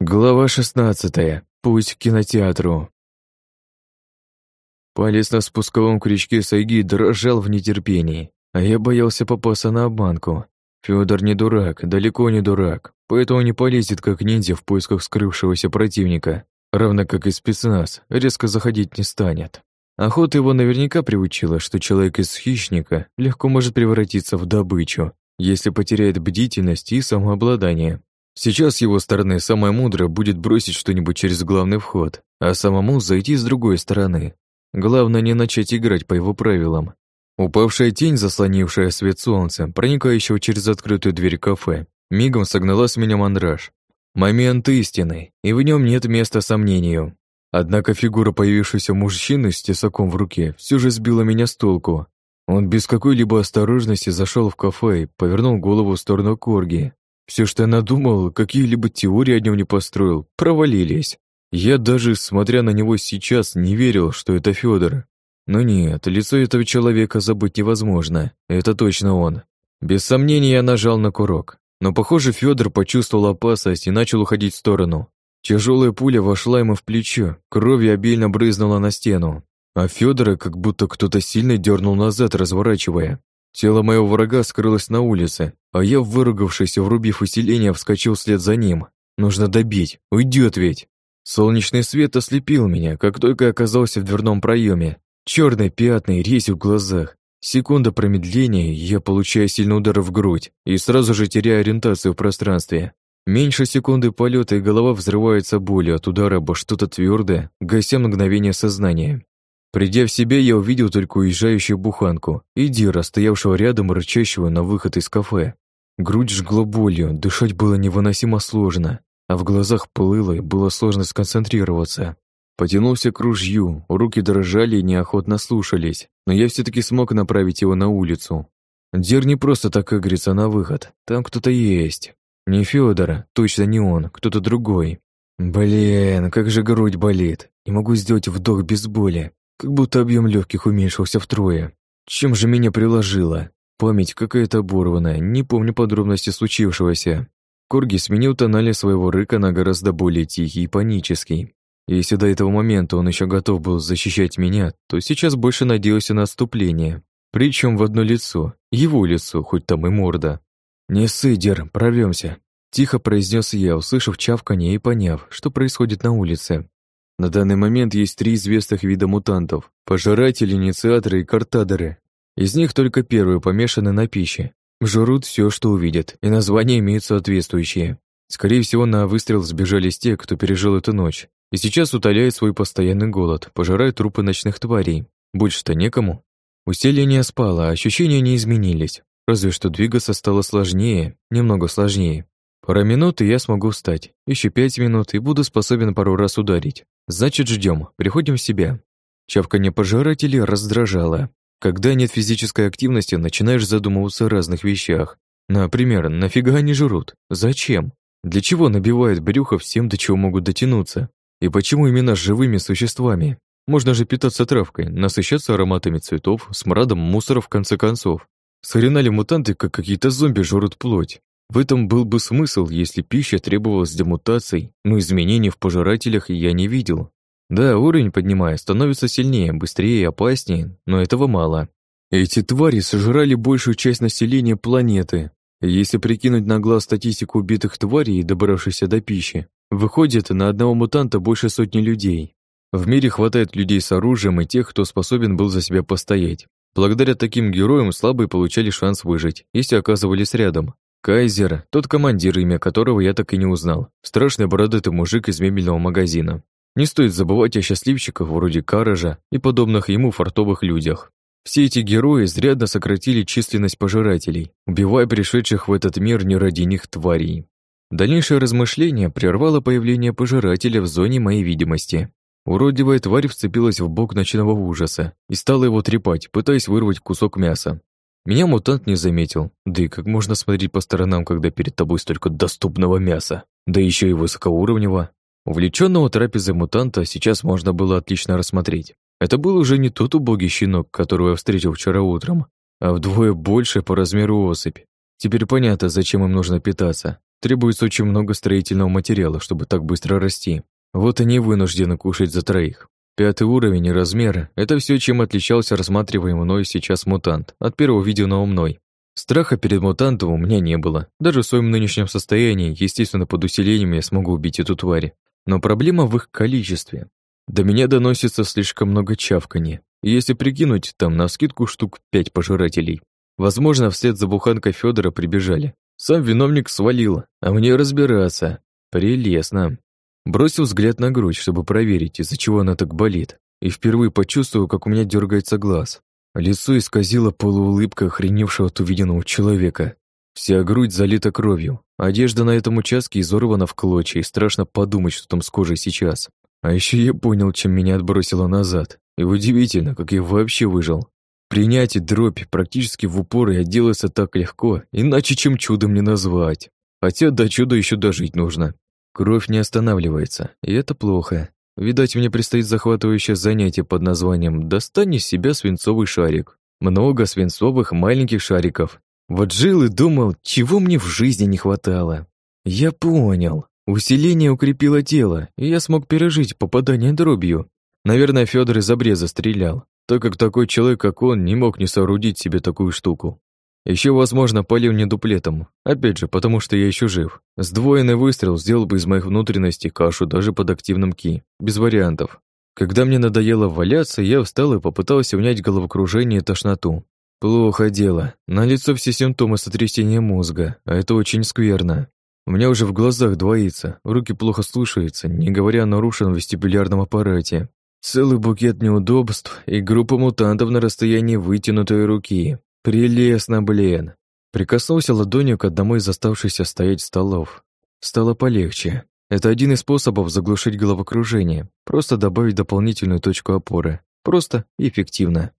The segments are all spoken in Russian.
Глава 16. Путь к кинотеатру. Палец на спусковом крючке Сайги дрожал в нетерпении, а я боялся попасться на обманку. Фёдор не дурак, далеко не дурак, поэтому не полезет как ниндзя в поисках скрывшегося противника, равно как и спецназ, резко заходить не станет. Охота его наверняка приучила, что человек из хищника легко может превратиться в добычу, если потеряет бдительность и самообладание. Сейчас его стороны самое мудрое будет бросить что-нибудь через главный вход, а самому зайти с другой стороны. Главное не начать играть по его правилам. Упавшая тень, заслонившая свет солнца, проникающего через открытую дверь кафе, мигом согнала с меня мандраж. Момент истины, и в нем нет места сомнению. Однако фигура появившегося мужчины с тесаком в руке все же сбила меня с толку. Он без какой-либо осторожности зашел в кафе и повернул голову в сторону Корги, все, что я надумал, какие-либо теории о нем не построил, провалились. Я даже, смотря на него сейчас, не верил, что это Федор. Но нет, лицо этого человека забыть невозможно. Это точно он. Без сомнения я нажал на курок. Но, похоже, Федор почувствовал опасность и начал уходить в сторону. Тяжелая пуля вошла ему в плечо, кровью обильно брызнула на стену. А Федора как будто кто-то сильно дернул назад, разворачивая. Тело моего врага скрылось на улице, а я, выругавшись и врубив усиление, вскочил вслед за ним. Нужно добить, уйдет ведь. Солнечный свет ослепил меня, как только оказался в дверном проеме. Черные пятна и резь в глазах. Секунда промедления, я получаю сильный удар в грудь и сразу же теряю ориентацию в пространстве. Меньше секунды полета, и голова взрывается болью от удара обо что-то твердое, гася мгновение сознания. Придя в себя, я увидел только уезжающую буханку и Дира, стоявшего рядом рычащего на выход из кафе. Грудь жгла болью, дышать было невыносимо сложно, а в глазах плыло и было сложно сконцентрироваться. Потянулся к ружью, руки дрожали и неохотно слушались, но я все таки смог направить его на улицу. Дир не просто так игрится на выход, там кто-то есть. Не Федора, точно не он, кто-то другой. Блин, как же грудь болит. Не могу сделать вдох без боли. Как будто объем легких уменьшился втрое. Чем же меня приложило? Память какая-то оборванная, не помню подробности случившегося. Корги сменил тонали своего рыка на гораздо более тихий и панический. Если до этого момента он еще готов был защищать меня, то сейчас больше надеялся на отступление. Причем в одно лицо, его лицо, хоть там и морда. «Не сыдер, прорвемся», — тихо произнес я, услышав чавканье и поняв, что происходит на улице. На данный момент есть три известных вида мутантов – пожиратели, инициаторы и картадеры. Из них только первые помешаны на пище. Жрут все, что увидят, и названия имеют соответствующие. Скорее всего, на выстрел сбежались те, кто пережил эту ночь, и сейчас утоляет свой постоянный голод, пожирая трупы ночных тварей. Больше-то некому. Усиление спало, а ощущения не изменились. Разве что двигаться стало сложнее, немного сложнее. Пара минут, и я смогу встать. Еще пять минут, и буду способен пару раз ударить. Значит, ждем, приходим в себя. Чавканье пожирателей раздражало. Когда нет физической активности, начинаешь задумываться о разных вещах. Например, нафига они жрут? Зачем? Для чего набивают брюхо всем, до чего могут дотянуться? И почему именно живыми существами? Можно же питаться травкой, насыщаться ароматами цветов, смрадом мусора в конце концов. Схрена ли мутанты, как какие-то зомби, жрут плоть? В этом был бы смысл, если пища требовалась для мутаций, но изменений в пожирателях я не видел. Да, уровень поднимая, становится сильнее, быстрее и опаснее, но этого мало. Эти твари сожрали большую часть населения планеты. Если прикинуть на глаз статистику убитых тварей, добравшихся до пищи, выходит на одного мутанта больше сотни людей. В мире хватает людей с оружием и тех, кто способен был за себя постоять. Благодаря таким героям слабые получали шанс выжить, если оказывались рядом. Кайзер, тот командир, имя которого я так и не узнал. Страшный бородатый мужик из мебельного магазина. Не стоит забывать о счастливчиках вроде Каража и подобных ему фартовых людях. Все эти герои изрядно сократили численность пожирателей, убивая пришедших в этот мир не ради них тварей. Дальнейшее размышление прервало появление пожирателя в зоне моей видимости. Уродливая тварь вцепилась в бок ночного ужаса и стала его трепать, пытаясь вырвать кусок мяса. Меня мутант не заметил. Да и как можно смотреть по сторонам, когда перед тобой столько доступного мяса? Да еще и высокоуровневого. Увлеченного трапезой мутанта сейчас можно было отлично рассмотреть. Это был уже не тот убогий щенок, которого я встретил вчера утром, а вдвое больше по размеру особь. Теперь понятно, зачем им нужно питаться. Требуется очень много строительного материала, чтобы так быстро расти. Вот они вынуждены кушать за троих. Пятый уровень и размер — это все, чем отличался рассматриваемый мной сейчас мутант от первого виденного мной. Страха перед мутантом у меня не было. Даже в своем нынешнем состоянии, естественно, под усилением я смогу убить эту тварь. Но проблема в их количестве. До меня доносится слишком много чавканья. Если прикинуть, там на скидку штук пять пожирателей. Возможно, вслед за буханкой Федора прибежали. Сам виновник свалил, а мне разбираться. Прелестно. Бросил взгляд на грудь, чтобы проверить, из-за чего она так болит. И впервые почувствовал, как у меня дергается глаз. Лицо исказило полуулыбка охреневшего от увиденного человека. Вся грудь залита кровью. Одежда на этом участке изорвана в клочья, и страшно подумать, что там с кожей сейчас. А еще я понял, чем меня отбросило назад. И удивительно, как я вообще выжил. Принять и дробь практически в упор и отделаться так легко, иначе чем чудом не назвать. Хотя до чуда еще дожить нужно. Кровь не останавливается, и это плохо. Видать, мне предстоит захватывающее занятие под названием «Достань из себя свинцовый шарик». Много свинцовых маленьких шариков. Вот жил и думал, чего мне в жизни не хватало. Я понял. Усиление укрепило тело, и я смог пережить попадание дробью. Наверное, Федор из обреза стрелял, так как такой человек, как он, не мог не соорудить себе такую штуку. Еще, возможно, полил не дуплетом. Опять же, потому что я еще жив. Сдвоенный выстрел сделал бы из моих внутренностей кашу даже под активным ки. Без вариантов. Когда мне надоело валяться, я встал и попытался унять головокружение и тошноту. Плохо дело. На лицо все симптомы сотрясения мозга, а это очень скверно. У меня уже в глазах двоится, руки плохо слушаются, не говоря о нарушенном вестибулярном аппарате. Целый букет неудобств и группа мутантов на расстоянии вытянутой руки. Прелестно, блин. Прикоснулся ладонью к одному из оставшихся стоять столов. Стало полегче. Это один из способов заглушить головокружение. Просто добавить дополнительную точку опоры. Просто эффективно.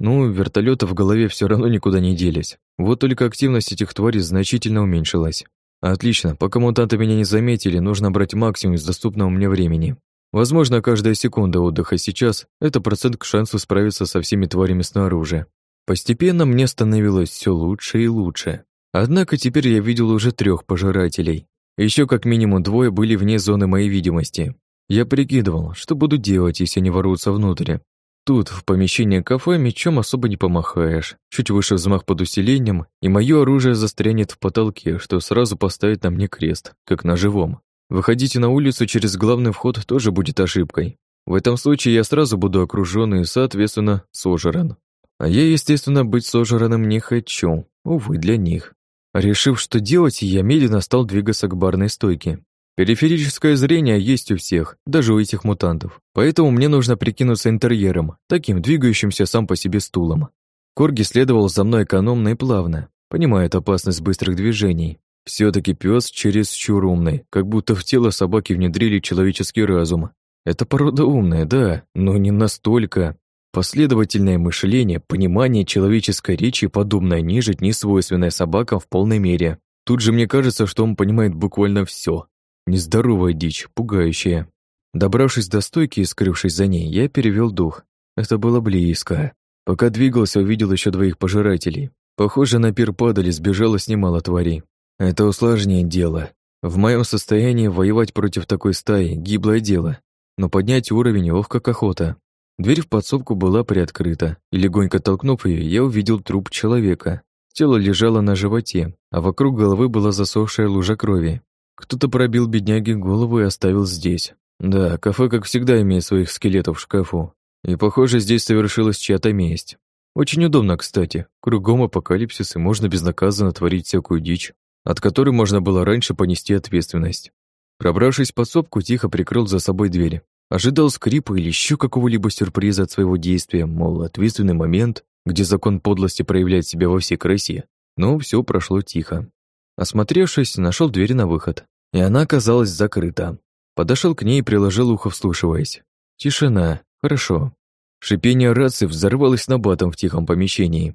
Ну, вертолеты в голове все равно никуда не делись. Вот только активность этих тварей значительно уменьшилась. Отлично, пока мутанты меня не заметили, нужно брать максимум из доступного мне времени. Возможно, каждая секунда отдыха сейчас – это процент к шансу справиться со всеми тварями снаружи. Постепенно мне становилось все лучше и лучше. Однако теперь я видел уже трех пожирателей. Еще как минимум двое были вне зоны моей видимости. Я прикидывал, что буду делать, если они ворвутся внутрь. Тут, в помещении кафе, мечом особо не помахаешь. Чуть выше взмах под усилением, и мое оружие застрянет в потолке, что сразу поставит на мне крест, как на живом. Выходите на улицу через главный вход тоже будет ошибкой. В этом случае я сразу буду окружён и, соответственно, сожран. А я, естественно, быть сожранным не хочу, увы, для них. Решив, что делать, я медленно стал двигаться к барной стойке. Периферическое зрение есть у всех, даже у этих мутантов. Поэтому мне нужно прикинуться интерьером, таким двигающимся сам по себе стулом. Корги следовал за мной экономно и плавно, понимает опасность быстрых движений. все таки пес чересчур умный, как будто в тело собаки внедрили человеческий разум. Это порода умная, да, но не настолько. Последовательное мышление, понимание человеческой речи, подобное нежить, не собакам в полной мере. Тут же мне кажется, что он понимает буквально все. Нездоровая дичь, пугающая. Добравшись до стойки и скрывшись за ней, я перевел дух. Это было близко. Пока двигался, увидел еще двоих пожирателей. Похоже, на пир падали, сбежало с немало тварей. Это усложняет дело. В моем состоянии воевать против такой стаи – гиблое дело. Но поднять уровень ох как охота. Дверь в подсобку была приоткрыта, и легонько толкнув ее, я увидел труп человека. Тело лежало на животе, а вокруг головы была засохшая лужа крови. Кто-то пробил бедняге голову и оставил здесь. Да, кафе, как всегда, имеет своих скелетов в шкафу. И, похоже, здесь совершилась чья-то месть. Очень удобно, кстати. Кругом апокалипсис, и можно безнаказанно творить всякую дичь, от которой можно было раньше понести ответственность. Пробравшись в подсобку, тихо прикрыл за собой дверь. Ожидал скрипа или еще какого-либо сюрприза от своего действия, мол, ответственный момент, где закон подлости проявляет себя во всей красе. Но все прошло тихо. Осмотревшись, нашел дверь на выход, и она оказалась закрыта. Подошел к ней и приложил ухо, вслушиваясь. Тишина. Хорошо. Шипение рации взорвалось набатом в тихом помещении.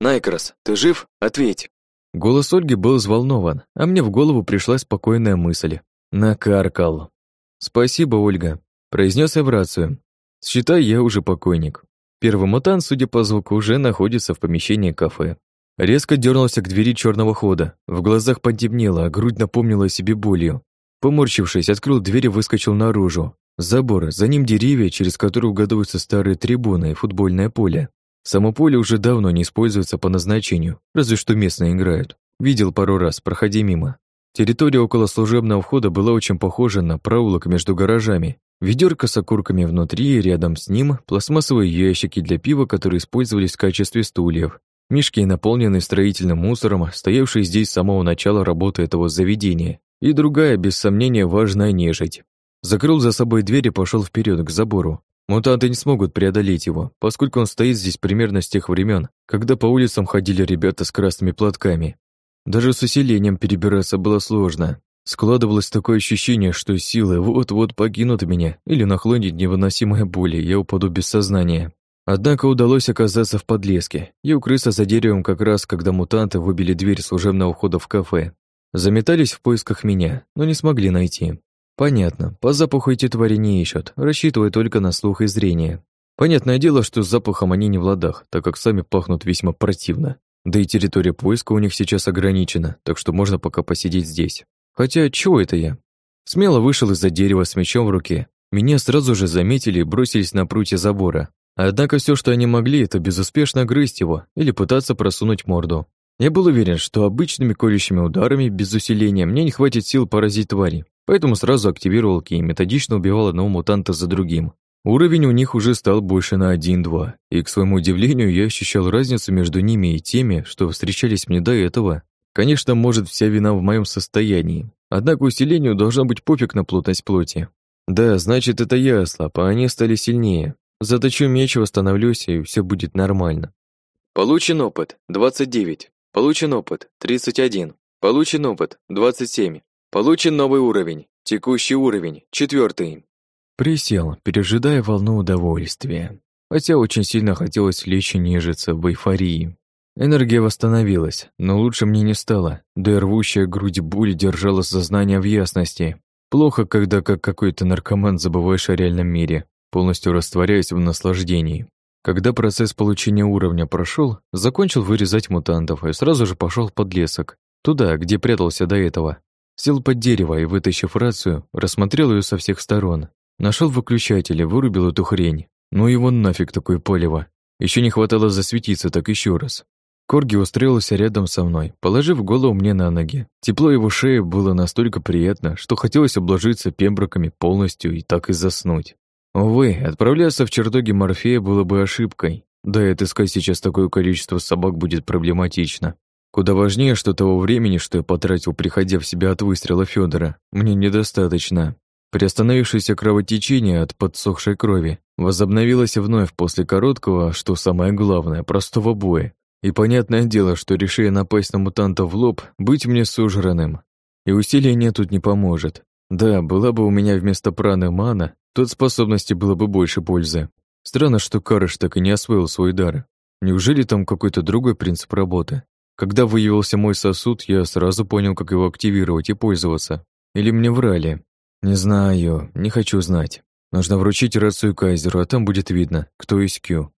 «Найкрас, ты жив? Ответь!» Голос Ольги был взволнован, а мне в голову пришла спокойная мысль. Накаркал. «Спасибо, Ольга произнес я в рацию. Считай, я уже покойник. Первый мутант, судя по звуку, уже находится в помещении кафе. Резко дернулся к двери черного хода. В глазах потемнело, а грудь напомнила о себе болью. Поморщившись, открыл дверь и выскочил наружу. Забор, за ним деревья, через которые угадываются старые трибуны и футбольное поле. Само поле уже давно не используется по назначению, разве что местные играют. Видел пару раз, проходя мимо. Территория около служебного входа была очень похожа на проулок между гаражами. Ведерко с окурками внутри, и рядом с ним пластмассовые ящики для пива, которые использовались в качестве стульев. Мешки, наполненные строительным мусором, стоявшие здесь с самого начала работы этого заведения. И другая, без сомнения, важная нежить. Закрыл за собой дверь и пошел вперед к забору. Мутанты не смогут преодолеть его, поскольку он стоит здесь примерно с тех времен, когда по улицам ходили ребята с красными платками. Даже с усилением перебираться было сложно. Складывалось такое ощущение, что силы вот-вот покинут меня или нахлынет невыносимая боль, и я упаду без сознания. Однако удалось оказаться в подлеске и укрыться за деревом как раз, когда мутанты выбили дверь служебного входа в кафе. Заметались в поисках меня, но не смогли найти. Понятно, по запаху эти твари не ищут, рассчитывая только на слух и зрение. Понятное дело, что с запахом они не в ладах, так как сами пахнут весьма противно. Да и территория поиска у них сейчас ограничена, так что можно пока посидеть здесь. Хотя, чего это я? Смело вышел из-за дерева с мечом в руке. Меня сразу же заметили и бросились на прутья забора. Однако все, что они могли, это безуспешно грызть его или пытаться просунуть морду. Я был уверен, что обычными колющими ударами без усиления мне не хватит сил поразить твари, поэтому сразу активировал ки и методично убивал одного мутанта за другим. Уровень у них уже стал больше на 1-2, и, к своему удивлению, я ощущал разницу между ними и теми, что встречались мне до этого. Конечно, может, вся вина в моем состоянии, однако усилению должно быть пофиг на плотность плоти. Да, значит, это я ослаб, а они стали сильнее. Заточу меч, восстановлюсь, и все будет нормально. Получен опыт 29. Получен опыт 31. Получен опыт 27. Получен новый уровень. Текущий уровень четвертый. Присел, пережидая волну удовольствия. Хотя очень сильно хотелось лечь и нежиться в эйфории. Энергия восстановилась, но лучше мне не стало, да и рвущая грудь боль держала сознание в ясности. Плохо, когда как какой-то наркоман забываешь о реальном мире, полностью растворяясь в наслаждении. Когда процесс получения уровня прошел, закончил вырезать мутантов и сразу же пошел в подлесок, туда, где прятался до этого. Сел под дерево и, вытащив рацию, рассмотрел ее со всех сторон. Нашел выключатель и вырубил эту хрень. Ну его нафиг такое полево. Еще не хватало засветиться так еще раз. Корги устроился рядом со мной, положив голову мне на ноги. Тепло его шеи было настолько приятно, что хотелось обложиться пемброками полностью и так и заснуть. Увы, отправляться в чертоги Морфея было бы ошибкой. Да и отыскать сейчас такое количество собак будет проблематично. Куда важнее, что того времени, что я потратил, приходя в себя от выстрела Федора, мне недостаточно. Приостановившееся кровотечение от подсохшей крови возобновилось вновь после короткого, что самое главное, простого боя. И понятное дело, что решая напасть на мутанта в лоб, быть мне сужранным. И усиления тут не поможет. Да, была бы у меня вместо праны мана, тут способности было бы больше пользы. Странно, что Карыш так и не освоил свой дар. Неужели там какой-то другой принцип работы? Когда выявился мой сосуд, я сразу понял, как его активировать и пользоваться. Или мне врали? Не знаю, не хочу знать. Нужно вручить рацию Кайзеру, а там будет видно, кто из Кью.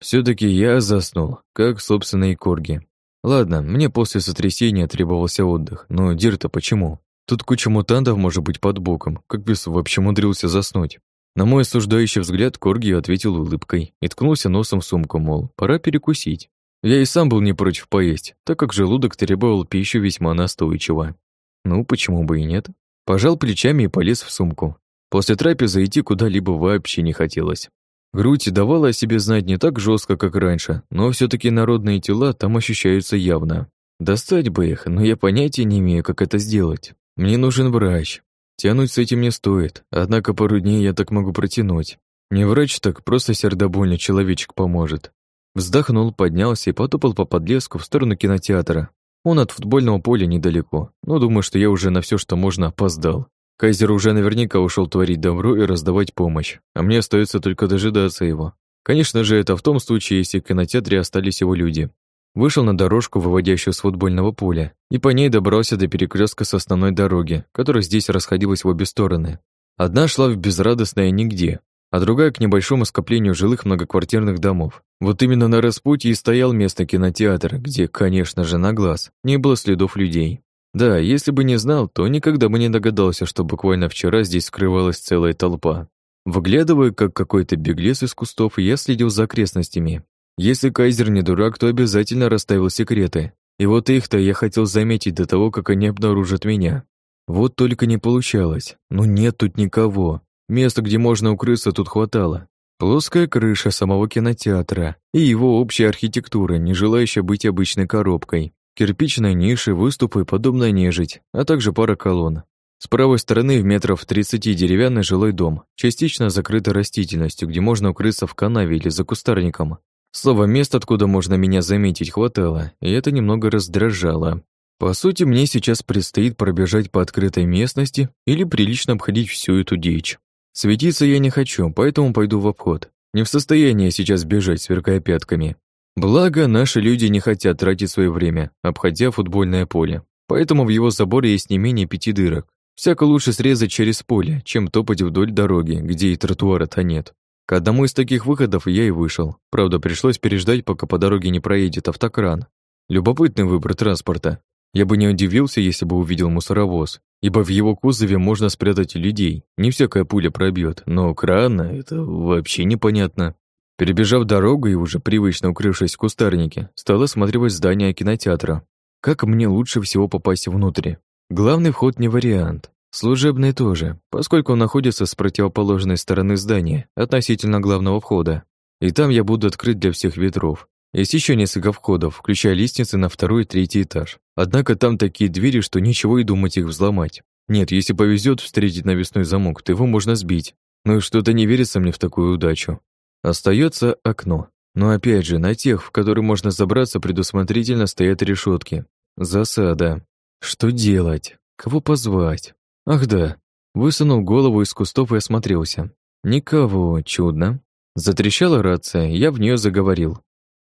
Все таки я заснул, как, собственно, и Корги. Ладно, мне после сотрясения требовался отдых, но Дир-то почему? Тут куча мутантов может быть под боком, как бес вообще умудрился заснуть. На мой осуждающий взгляд Корги ответил улыбкой и ткнулся носом в сумку, мол, пора перекусить. Я и сам был не против поесть, так как желудок требовал пищу весьма настойчиво. Ну, почему бы и нет? Пожал плечами и полез в сумку. После трапезы идти куда-либо вообще не хотелось. Грудь давала о себе знать не так жестко, как раньше, но все таки народные тела там ощущаются явно. Достать бы их, но я понятия не имею, как это сделать. Мне нужен врач. Тянуть с этим не стоит, однако пару дней я так могу протянуть. Не врач, так просто сердобольный человечек поможет. Вздохнул, поднялся и потопал по подлеску в сторону кинотеатра, он от футбольного поля недалеко, но думаю, что я уже на все, что можно, опоздал. Кайзер уже наверняка ушел творить добро и раздавать помощь, а мне остается только дожидаться его. Конечно же, это в том случае, если в кинотеатре остались его люди. Вышел на дорожку, выводящую с футбольного поля, и по ней добрался до перекрестка с основной дороги, которая здесь расходилась в обе стороны. Одна шла в безрадостное нигде, а другая к небольшому скоплению жилых многоквартирных домов. Вот именно на распутье и стоял место кинотеатра, где, конечно же, на глаз не было следов людей. Да, если бы не знал, то никогда бы не догадался, что буквально вчера здесь скрывалась целая толпа. Выглядывая, как какой-то беглец из кустов, я следил за окрестностями. Если Кайзер не дурак, то обязательно расставил секреты. И вот их-то я хотел заметить до того, как они обнаружат меня. Вот только не получалось. Ну нет тут никого. Места, где можно укрыться, тут хватало. Плоская крыша самого кинотеатра и его общая архитектура, не желающая быть обычной коробкой. Кирпичная ниша, выступы, подобная нежить, а также пара колонн. С правой стороны в метров 30 деревянный жилой дом, частично закрытый растительностью, где можно укрыться в канаве или за кустарником. Слово «мест», откуда можно меня заметить, хватало, и это немного раздражало. По сути, мне сейчас предстоит пробежать по открытой местности или прилично обходить всю эту дичь. Светиться я не хочу, поэтому пойду в обход. Не в состоянии сейчас бежать, сверкая пятками. Благо, наши люди не хотят тратить свое время, обходя футбольное поле. Поэтому в его заборе есть не менее пяти дырок. Всяко лучше срезать через поле, чем топать вдоль дороги, где и тротуара-то нет. К одному из таких выходов я и вышел. Правда, пришлось переждать, пока по дороге не проедет автокран. Любопытный выбор транспорта. Я бы не удивился, если бы увидел мусоровоз, ибо в его кузове можно спрятать людей. Не всякая пуля пробьет, но кран — это вообще непонятно. Перебежав дорогу и уже привычно укрывшись в кустарнике, стал осматривать здание кинотеатра. Как мне лучше всего попасть внутрь? Главный вход не вариант. Служебный тоже, поскольку он находится с противоположной стороны здания, относительно главного входа. И там я буду открыт для всех ветров. Есть еще несколько входов, включая лестницы на второй и третий этаж. Однако там такие двери, что ничего и думать их взломать. Нет, если повезет встретить навесной замок, то его можно сбить. Но что-то не верится мне в такую удачу. Остается окно. Но опять же, на тех, в которые можно забраться, предусмотрительно стоят решетки. Засада. Что делать? Кого позвать? Ах да. Высунул голову из кустов и осмотрелся. Никого, чудно. Затрещала рация, я в нее заговорил.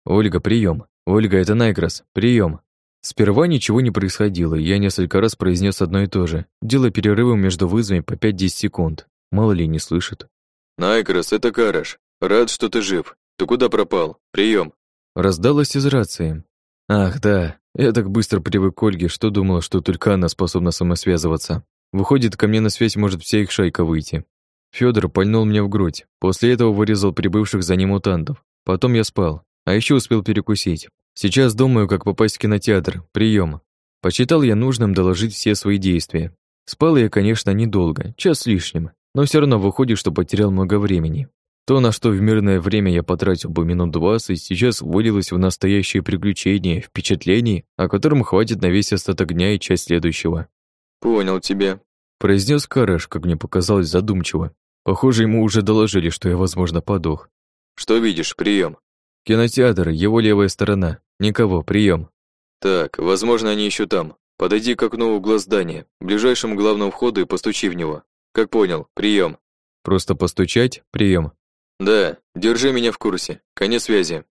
«Ольга, прием. Ольга, это Найгрос. Прием. Сперва ничего не происходило, я несколько раз произнес одно и то же, делая перерывы между вызовами по 5-10 секунд. Мало ли не слышит. «Найгрос, это Караш. Рад, что ты жив. Ты куда пропал? Прием. Раздалось из рации. Ах, да. Я так быстро привык к Ольге, что думал, что только она способна самосвязываться. Выходит, ко мне на связь может вся их шайка выйти. Федор пальнул мне в грудь. После этого вырезал прибывших за ним мутантов. Потом я спал. А еще успел перекусить. Сейчас думаю, как попасть в кинотеатр. Прием. Почитал я нужным доложить все свои действия. Спал я, конечно, недолго, час с лишним, но все равно выходит, что потерял много времени. То, на что в мирное время я потратил бы минут двадцать, сейчас вылилось в настоящее приключение, впечатление, о котором хватит на весь остаток дня и часть следующего. «Понял тебя», — произнес Караш, как мне показалось задумчиво. Похоже, ему уже доложили, что я, возможно, подох. «Что видишь? Прием. Кинотеатр, его левая сторона. Никого, прием. Так, возможно, они еще там. Подойди к окну угла здания, ближайшему главному входу и постучи в него. Как понял, прием. Просто постучать, прием. Да, держи меня в курсе. Конец связи.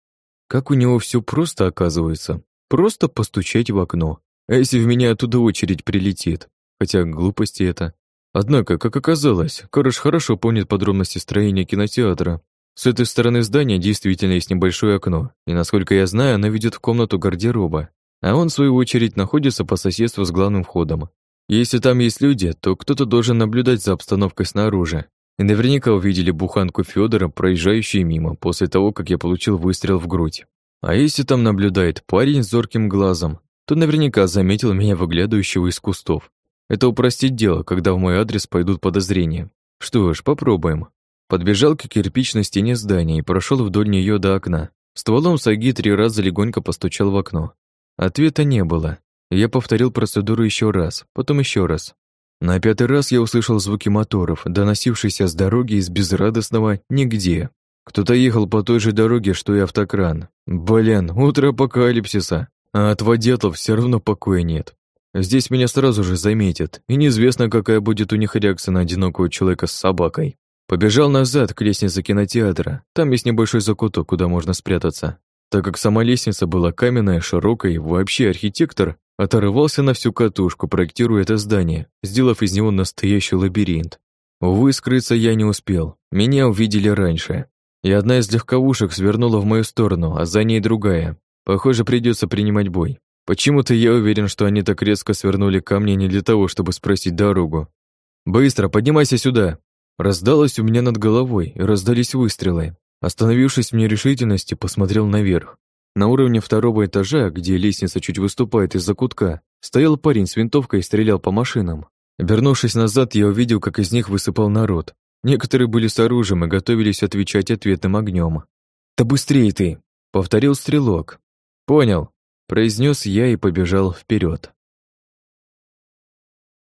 Как у него все просто оказывается. Просто постучать в окно. А если в меня оттуда очередь прилетит? Хотя глупости это. Однако, как оказалось, Карыш хорошо помнит подробности строения кинотеатра с этой стороны здания действительно есть небольшое окно, и, насколько я знаю, оно ведет в комнату гардероба, а он, в свою очередь, находится по соседству с главным входом. Если там есть люди, то кто-то должен наблюдать за обстановкой снаружи. И наверняка увидели буханку Федора, проезжающую мимо, после того, как я получил выстрел в грудь. А если там наблюдает парень с зорким глазом, то наверняка заметил меня выглядывающего из кустов. Это упростит дело, когда в мой адрес пойдут подозрения. Что ж, попробуем. Подбежал к кирпичной стене здания и прошел вдоль нее до окна. Стволом саги три раза легонько постучал в окно. Ответа не было. Я повторил процедуру еще раз, потом еще раз. На пятый раз я услышал звуки моторов, доносившиеся с дороги из безрадостного «нигде». Кто-то ехал по той же дороге, что и автокран. Блин, утро апокалипсиса. А от водетов все равно покоя нет. Здесь меня сразу же заметят, и неизвестно, какая будет у них реакция на одинокого человека с собакой. Побежал назад к лестнице кинотеатра. Там есть небольшой закуток, куда можно спрятаться. Так как сама лестница была каменная, широкая, вообще архитектор оторвался на всю катушку, проектируя это здание, сделав из него настоящий лабиринт. Увы, скрыться я не успел. Меня увидели раньше. И одна из легковушек свернула в мою сторону, а за ней другая. Похоже, придется принимать бой. Почему-то я уверен, что они так резко свернули ко мне не для того, чтобы спросить дорогу. «Быстро, поднимайся сюда!» Раздалось у меня над головой, и раздались выстрелы. Остановившись в нерешительности, посмотрел наверх. На уровне второго этажа, где лестница чуть выступает из-за кутка, стоял парень с винтовкой и стрелял по машинам. Обернувшись назад, я увидел, как из них высыпал народ. Некоторые были с оружием и готовились отвечать ответным огнем. «Да быстрее ты!» — повторил стрелок. «Понял», — произнес я и побежал вперед.